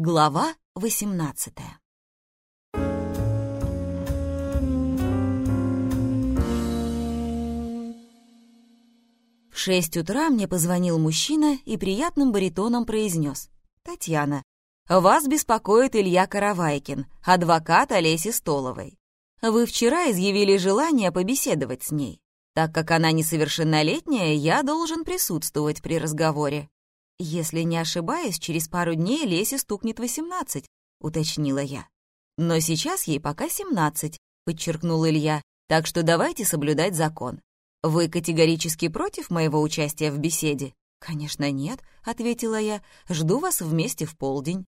Глава 18 В шесть утра мне позвонил мужчина и приятным баритоном произнес. «Татьяна, вас беспокоит Илья Каравайкин, адвокат Олеси Столовой. Вы вчера изъявили желание побеседовать с ней. Так как она несовершеннолетняя, я должен присутствовать при разговоре. «Если не ошибаюсь, через пару дней Лесе стукнет восемнадцать», — уточнила я. «Но сейчас ей пока семнадцать», — подчеркнул Илья, «так что давайте соблюдать закон. Вы категорически против моего участия в беседе?» «Конечно нет», — ответила я, «жду вас вместе в полдень».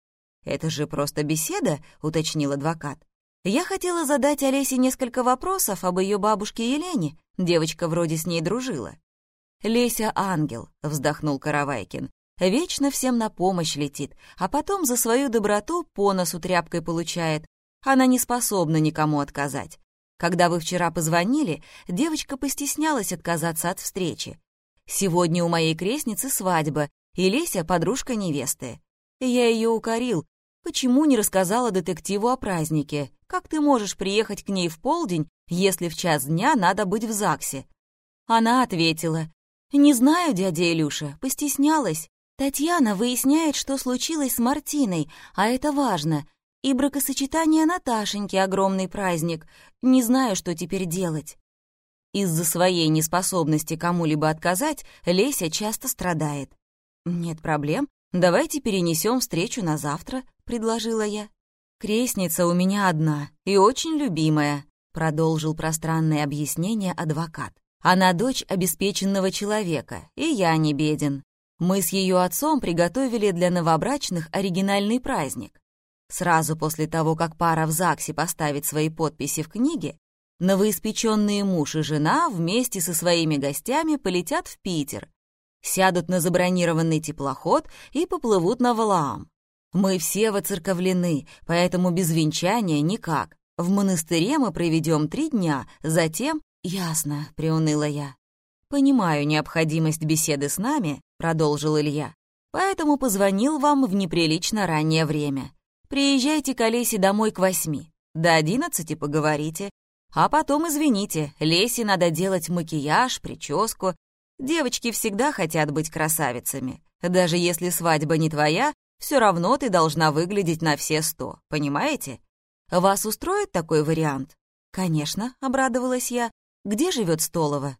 «Это же просто беседа», — уточнил адвокат. Я хотела задать Олесе несколько вопросов об ее бабушке Елене. Девочка вроде с ней дружила. «Леся — ангел», — вздохнул Каравайкин. Вечно всем на помощь летит, а потом за свою доброту по носу тряпкой получает. Она не способна никому отказать. Когда вы вчера позвонили, девочка постеснялась отказаться от встречи. Сегодня у моей крестницы свадьба, и Леся — подружка невесты. Я ее укорил. Почему не рассказала детективу о празднике? Как ты можешь приехать к ней в полдень, если в час дня надо быть в ЗАГСе? Она ответила. «Не знаю, дядя Илюша, постеснялась. Татьяна выясняет, что случилось с Мартиной, а это важно. И бракосочетание Наташеньки — огромный праздник. Не знаю, что теперь делать. Из-за своей неспособности кому-либо отказать Леся часто страдает. «Нет проблем, давайте перенесем встречу на завтра», — предложила я. «Крестница у меня одна и очень любимая», — продолжил пространное объяснение адвокат. «Она дочь обеспеченного человека, и я не беден. Мы с ее отцом приготовили для новобрачных оригинальный праздник. Сразу после того, как пара в ЗАГСе поставит свои подписи в книге, новоиспеченные муж и жена вместе со своими гостями полетят в Питер, сядут на забронированный теплоход и поплывут на Валаам. Мы все воцерковлены, поэтому без венчания никак. В монастыре мы проведем три дня, затем... «Ясно», — приуныла я. «Понимаю необходимость беседы с нами, — продолжил Илья. «Поэтому позвонил вам в неприлично раннее время. Приезжайте к Олесе домой к восьми. До одиннадцати поговорите. А потом, извините, Лесе надо делать макияж, прическу. Девочки всегда хотят быть красавицами. Даже если свадьба не твоя, все равно ты должна выглядеть на все сто, понимаете? Вас устроит такой вариант?» «Конечно», — обрадовалась я. «Где живет Столова?»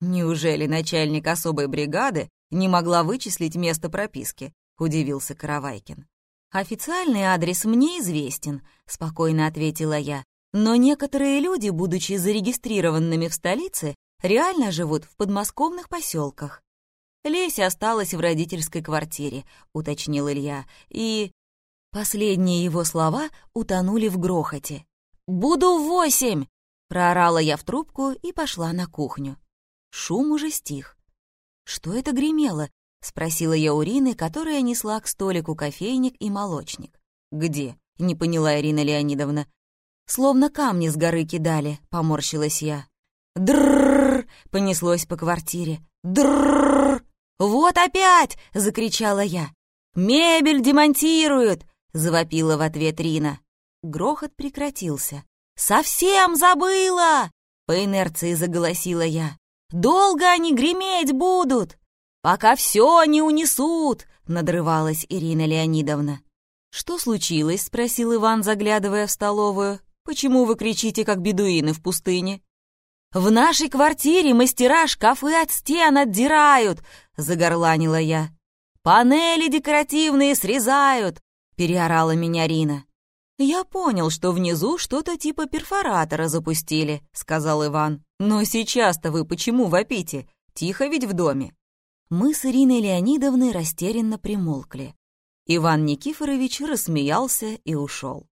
«Неужели начальник особой бригады не могла вычислить место прописки», — удивился Каравайкин. «Официальный адрес мне известен», — спокойно ответила я. «Но некоторые люди, будучи зарегистрированными в столице, реально живут в подмосковных поселках. Леся осталась в родительской квартире», — уточнил Илья, и... Последние его слова утонули в грохоте. «Буду восемь!» — проорала я в трубку и пошла на кухню. Шум уже стих. «Что это гремело?» — спросила я у Рины, которая несла к столику кофейник и молочник. «Где?» — не поняла Ирина Леонидовна. «Словно камни с горы кидали», — поморщилась я. «Дррррр!» — понеслось по квартире. «Дррррр! Вот опять!» — закричала я. «Мебель демонтируют!» — завопила в ответ Рина. Грохот прекратился. «Совсем забыла!» — по инерции заголосила я. Долго они греметь будут, пока все не унесут, надрывалась Ирина Леонидовна. Что случилось? спросил Иван, заглядывая в столовую. Почему вы кричите, как бедуины в пустыне? В нашей квартире мастера шкафы от стен отдирают, загорланила я. Панели декоративные срезают, переорала меня Рина. «Я понял, что внизу что-то типа перфоратора запустили», — сказал Иван. «Но сейчас-то вы почему вопите? Тихо ведь в доме». Мы с Ириной Леонидовной растерянно примолкли. Иван Никифорович рассмеялся и ушел.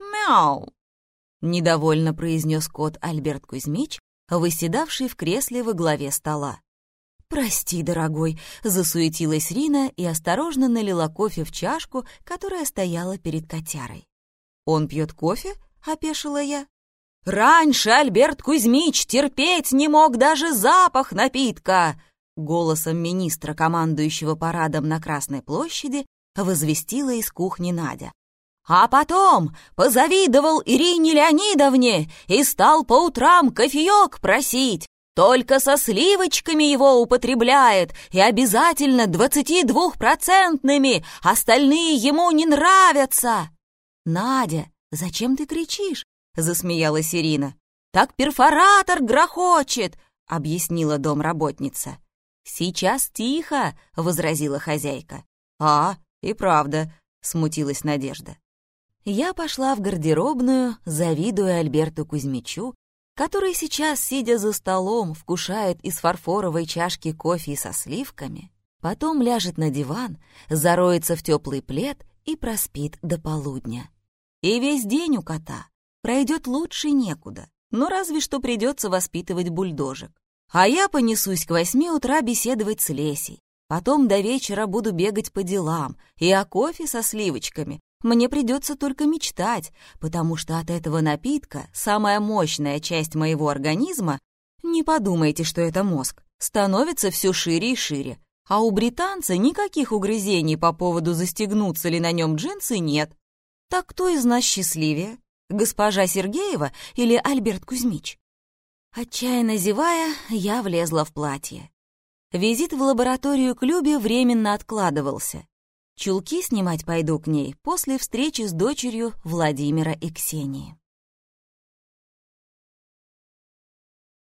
«Мяу!» — недовольно произнес кот Альберт Кузьмич, выседавший в кресле во главе стола. «Прости, дорогой», — засуетилась Рина и осторожно налила кофе в чашку, которая стояла перед котярой. «Он пьет кофе?» — опешила я. «Раньше Альберт Кузьмич терпеть не мог даже запах напитка!» Голосом министра, командующего парадом на Красной площади, — возвестила из кухни Надя. А потом позавидовал Ирине Леонидовне и стал по утрам кофеек просить. Только со сливочками его употребляет и обязательно двадцати двухпроцентными, остальные ему не нравятся. «Надя, зачем ты кричишь?» — засмеялась Ирина. «Так перфоратор грохочет!» — объяснила домработница. «Сейчас тихо!» — возразила хозяйка. «А, и правда», — смутилась Надежда. Я пошла в гардеробную, завидуя Альберту Кузьмичу, который сейчас, сидя за столом, вкушает из фарфоровой чашки кофе со сливками, потом ляжет на диван, зароется в теплый плед и проспит до полудня. И весь день у кота пройдет лучше некуда, но разве что придется воспитывать бульдожек. А я понесусь к восьми утра беседовать с Лесей. Потом до вечера буду бегать по делам, и о кофе со сливочками мне придется только мечтать, потому что от этого напитка самая мощная часть моего организма, не подумайте, что это мозг, становится все шире и шире. А у британца никаких угрызений по поводу застегнуться ли на нем джинсы нет. Так кто из нас счастливее, госпожа Сергеева или Альберт Кузьмич? Отчаянно зевая, я влезла в платье. Визит в лабораторию к Любе временно откладывался. Чулки снимать пойду к ней после встречи с дочерью Владимира и Ксении.